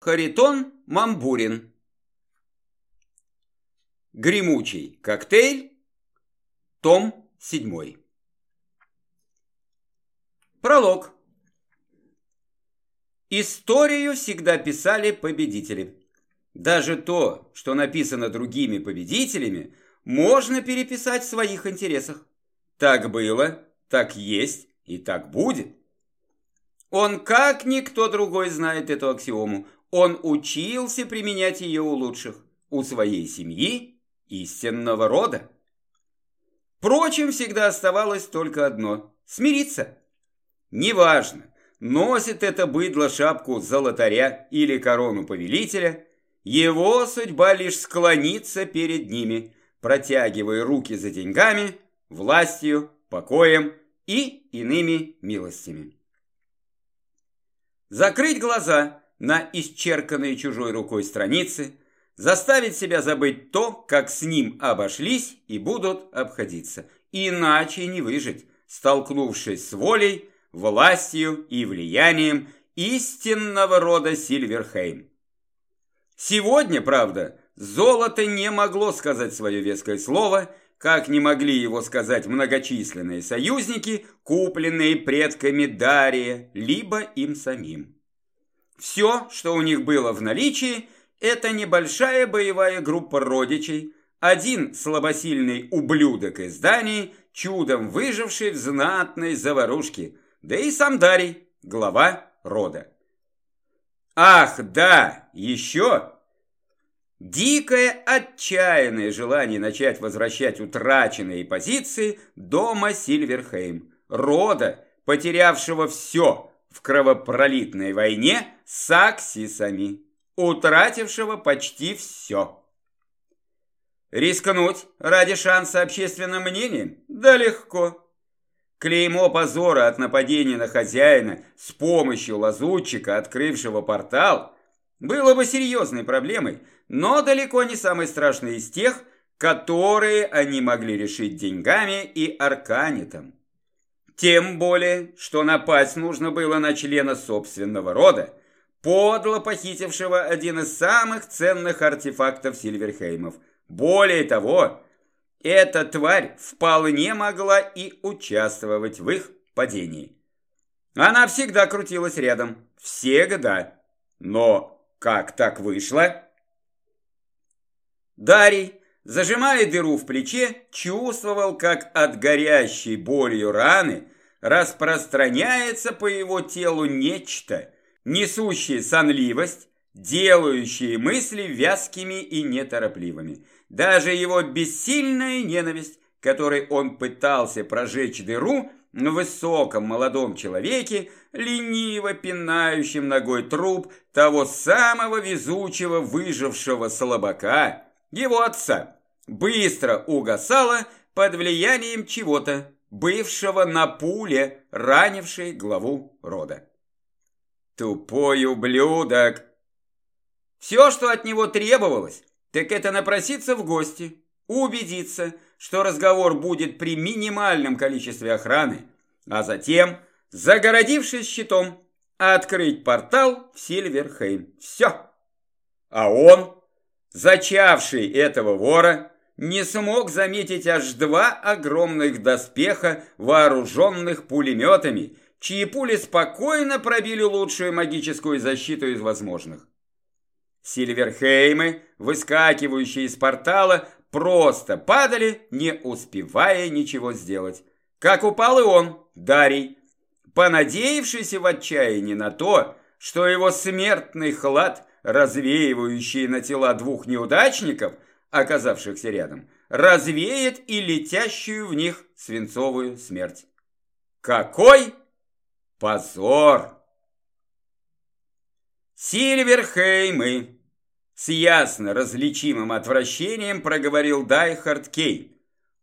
Харитон Мамбурин. Гремучий коктейль. Том 7. Пролог. Историю всегда писали победители. Даже то, что написано другими победителями, можно переписать в своих интересах. Так было, так есть и так будет. Он как никто другой знает эту аксиому. Он учился применять ее у лучших, у своей семьи, истинного рода. Впрочем, всегда оставалось только одно – смириться. Неважно, носит это быдло шапку золотаря или корону повелителя, его судьба лишь склониться перед ними, протягивая руки за деньгами, властью, покоем и иными милостями. Закрыть глаза на исчерканные чужой рукой страницы, заставить себя забыть то, как с ним обошлись и будут обходиться. Иначе не выжить, столкнувшись с волей, властью и влиянием истинного рода Сильверхейм. Сегодня, правда, золото не могло сказать свое веское слово, как не могли его сказать многочисленные союзники, купленные предками Дария, либо им самим. Все, что у них было в наличии, это небольшая боевая группа родичей, один слабосильный ублюдок из Дании, чудом выживший в знатной заварушке, да и сам Дарий, глава рода. Ах, да, еще Дикое, отчаянное желание начать возвращать утраченные позиции дома Сильверхейм, рода, потерявшего все в кровопролитной войне с Аксисами, утратившего почти все. Рискнуть ради шанса общественным мнением? Да легко. Клеймо позора от нападения на хозяина с помощью лазутчика, открывшего портал, было бы серьезной проблемой, но далеко не самой страшной из тех, которые они могли решить деньгами и арканитом. Тем более, что напасть нужно было на члена собственного рода, подло похитившего один из самых ценных артефактов Сильверхеймов. Более того, эта тварь вполне могла и участвовать в их падении. Она всегда крутилась рядом, всегда. Но как так вышло? Дарий, зажимая дыру в плече, чувствовал, как от горящей болью раны распространяется по его телу нечто, несущее сонливость, делающее мысли вязкими и неторопливыми. Даже его бессильная ненависть, которой он пытался прожечь дыру на высоком молодом человеке, лениво пинающем ногой труп того самого везучего выжившего слабака, его отца, быстро угасала под влиянием чего-то, бывшего на пуле, ранившей главу рода. Тупой ублюдок! Все, что от него требовалось, так это напроситься в гости, убедиться, что разговор будет при минимальном количестве охраны, а затем, загородившись щитом, открыть портал в Сильверхейм. Все. А он зачавший этого вора, не смог заметить аж два огромных доспеха, вооруженных пулеметами, чьи пули спокойно пробили лучшую магическую защиту из возможных. Сильверхеймы, выскакивающие из портала, просто падали, не успевая ничего сделать. Как упал и он, Дарий, понадеявшийся в отчаянии на то, что его смертный хлад развеивающие на тела двух неудачников, оказавшихся рядом, развеет и летящую в них свинцовую смерть. Какой позор! Сильверхеймы! С ясно различимым отвращением проговорил Дайхард Кей.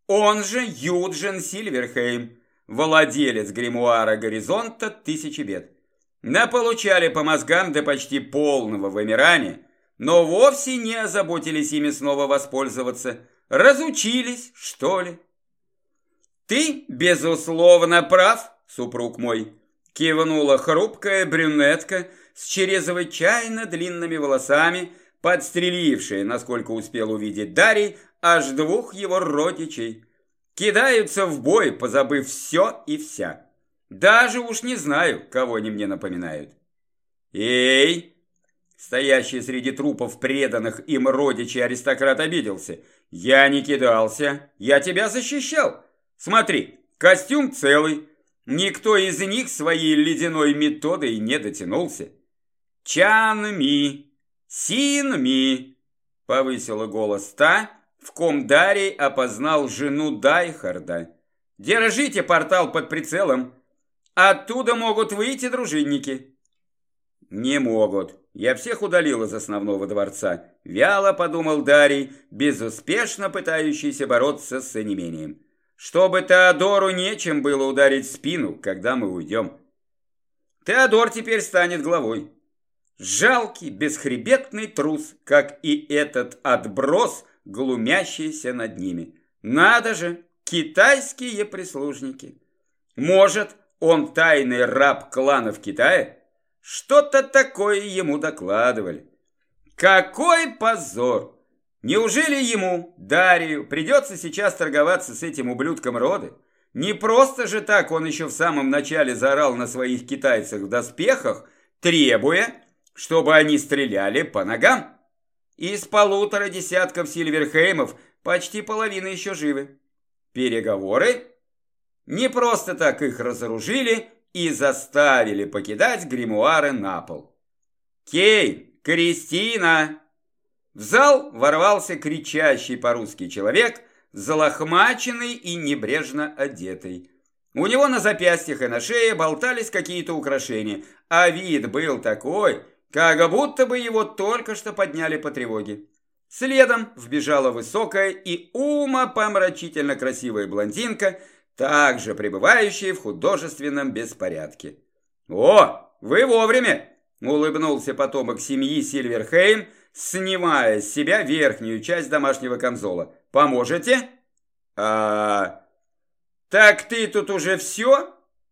Он же Юджин Сильверхейм, владелец гримуара «Горизонта тысячи бед» наполучали по мозгам до почти полного вымирания, но вовсе не озаботились ими снова воспользоваться. Разучились, что ли? Ты, безусловно, прав, супруг мой, кивнула хрупкая брюнетка с чрезвычайно длинными волосами, подстрелившая, насколько успел увидеть Дарий, аж двух его родичей. Кидаются в бой, позабыв все и вся. Даже уж не знаю, кого они мне напоминают. «Эй!» Стоящий среди трупов преданных им родичей аристократ обиделся. «Я не кидался, я тебя защищал. Смотри, костюм целый, никто из них своей ледяной методой не дотянулся». «Чан Ми, Син Ми!» — повысила голос та, в ком Дарий опознал жену Дайхарда. «Держите портал под прицелом, оттуда могут выйти дружинники». «Не могут. Я всех удалил из основного дворца», – вяло подумал Дарий, безуспешно пытающийся бороться с онемением. «Чтобы Теодору нечем было ударить в спину, когда мы уйдем». Теодор теперь станет главой. Жалкий, бесхребетный трус, как и этот отброс, глумящийся над ними. Надо же, китайские прислужники. Может, он тайный раб клана в Китае? Что-то такое ему докладывали. Какой позор! Неужели ему, Дарию, придется сейчас торговаться с этим ублюдком роды? Не просто же так он еще в самом начале заорал на своих китайцах в доспехах, требуя, чтобы они стреляли по ногам. Из полутора десятков Сильверхеймов почти половина еще живы. Переговоры? Не просто так их разоружили, и заставили покидать гримуары на пол. «Кей! Кристина!» В зал ворвался кричащий по-русски человек, залохмаченный и небрежно одетый. У него на запястьях и на шее болтались какие-то украшения, а вид был такой, как будто бы его только что подняли по тревоге. Следом вбежала высокая и ума-помрачительно красивая блондинка – также пребывающие в художественном беспорядке. «О, вы вовремя!» – улыбнулся потомок семьи Сильверхейм, снимая с себя верхнюю часть домашнего камзола. «Поможете?» «А... Так ты тут уже все?»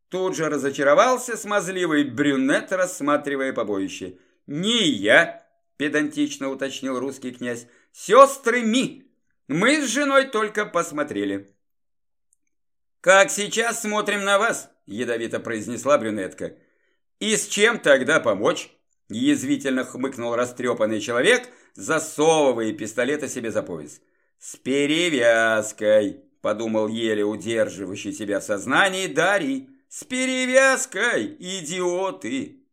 Тут же разочаровался смазливый брюнет, рассматривая побоище. «Не я!» – педантично уточнил русский князь. «Сестры Ми! Мы с женой только посмотрели». «Как сейчас смотрим на вас», – ядовито произнесла брюнетка. «И с чем тогда помочь?» – язвительно хмыкнул растрепанный человек, засовывая пистолета себе за пояс. «С перевязкой», – подумал еле удерживающий себя в сознании Дарий. «С перевязкой, идиоты!»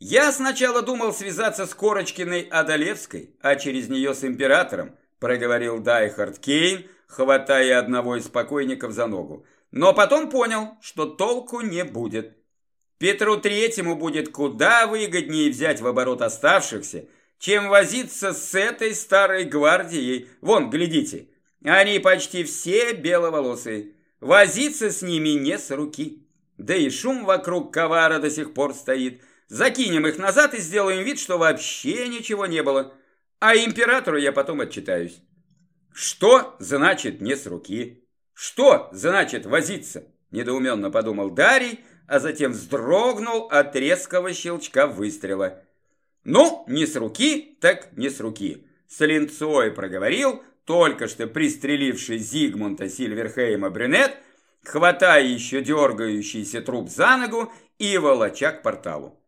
«Я сначала думал связаться с Корочкиной Адалевской, а через нее с императором», – проговорил Дайхард Кейн – хватая одного из покойников за ногу. Но потом понял, что толку не будет. Петру Третьему будет куда выгоднее взять в оборот оставшихся, чем возиться с этой старой гвардией. Вон, глядите, они почти все беловолосые. Возиться с ними не с руки. Да и шум вокруг ковара до сих пор стоит. Закинем их назад и сделаем вид, что вообще ничего не было. А императору я потом отчитаюсь. Что значит не с руки? Что значит возиться? Недоуменно подумал Дарий, а затем вздрогнул от резкого щелчка выстрела. Ну, не с руки, так не с руки. С линцой проговорил только что пристреливший Зигмунта Сильверхейма брюнет, хватая еще дергающийся труп за ногу и волоча к порталу.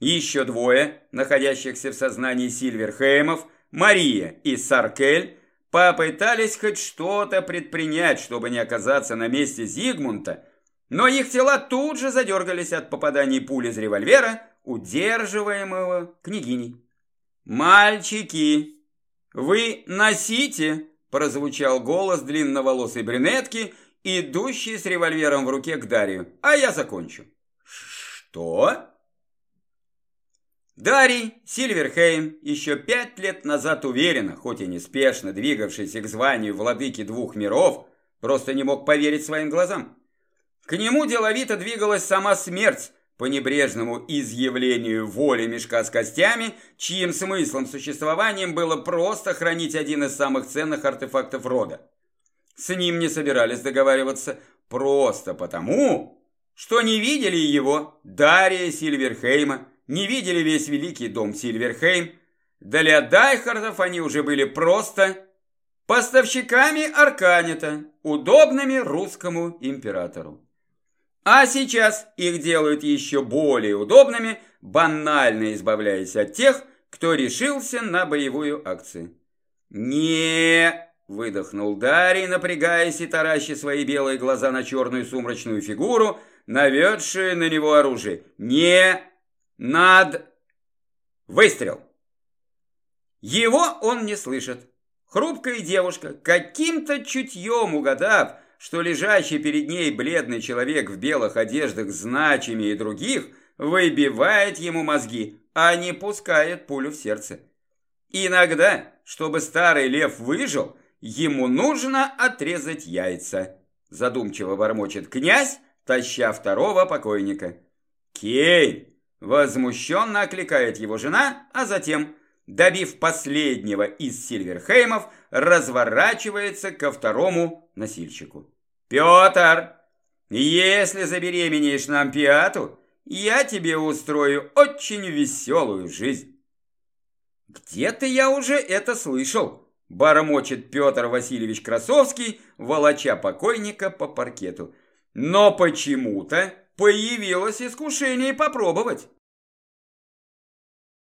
Еще двое, находящихся в сознании Сильверхеймов, Мария и Саркель, попытались хоть что-то предпринять, чтобы не оказаться на месте Зигмунта, но их тела тут же задергались от попаданий пули из револьвера, удерживаемого княгиней. «Мальчики, вы носите!» – прозвучал голос длинноволосой брюнетки, идущей с револьвером в руке к Дарью. «А я закончу». «Что?» Дарий Сильверхейм, еще пять лет назад уверенно, хоть и неспешно двигавшийся к званию владыки двух миров, просто не мог поверить своим глазам. К нему деловито двигалась сама смерть, по небрежному изъявлению воли мешка с костями, чьим смыслом существованием было просто хранить один из самых ценных артефактов рода. С ним не собирались договариваться просто потому, что не видели его, Дария Сильверхейма, не видели весь великий дом Сильверхейм. Для Дайхардов они уже были просто поставщиками Арканета, удобными русскому императору. А сейчас их делают еще более удобными, банально избавляясь от тех, кто решился на боевую акцию. не выдохнул Дарий, напрягаясь и тараща свои белые глаза на черную сумрачную фигуру, наведшую на него оружие. «Не над...» Выстрел! Его он не слышит. Хрупкая девушка, каким-то чутьем угадав, что лежащий перед ней бледный человек в белых одеждах значимее других, выбивает ему мозги, а не пускает пулю в сердце. Иногда, чтобы старый лев выжил, ему нужно отрезать яйца, задумчиво бормочет князь, таща второго покойника. Кейн! Возмущенно окликает его жена, а затем добив последнего из Сильверхеймов, разворачивается ко второму носильщику. «Петр, если забеременеешь нам пиату, я тебе устрою очень веселую жизнь». «Где-то я уже это слышал», – бормочет Петр Васильевич Красовский, волоча покойника по паркету. «Но почему-то появилось искушение попробовать».